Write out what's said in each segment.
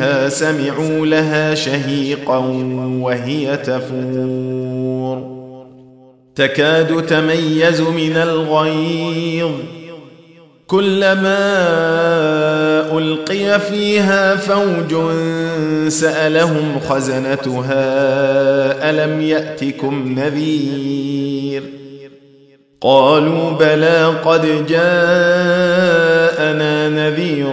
فيها سمعوا لها شهيقا وهي تفور. تكاد تميز من الغيظ. كلما ألقي فيها فوج سألهم خزنتها ألم يأتكم نذير؟ قالوا بلى قد جاءنا نذير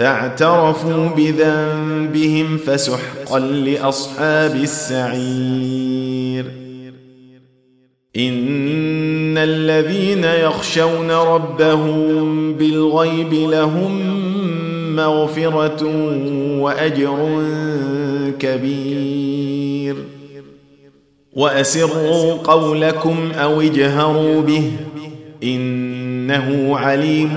فاعترفوا بذنبهم فسحقا لأصحاب السعير. إن الذين يخشون ربهم بالغيب لهم مغفرة وأجر كبير. وأسروا قولكم أو اجهروا به إنه عليم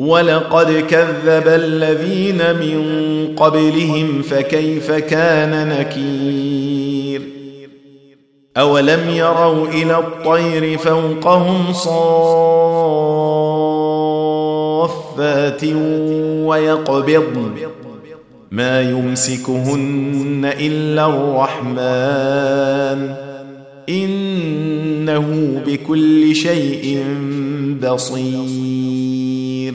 ولقد كذب الذين من قبلهم فكيف كان نكير اولم يروا إلى الطير فوقهم صافات ويقبضن ما يمسكهن الا الرحمن انه بكل شيء بصير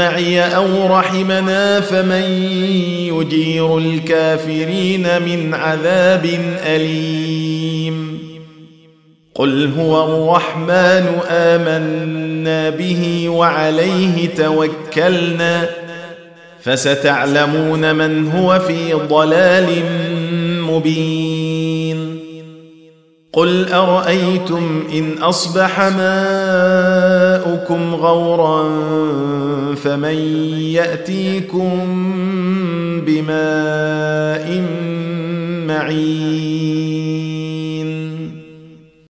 معي أو رحمنا فمن يجير الكافرين من عذاب أليم. قل هو الرحمن آمنا به وعليه توكلنا فستعلمون من هو في ضلال مبين. قل أرأيتم إن أصبح ماؤكم غورا فمن يأتيكم بماء معين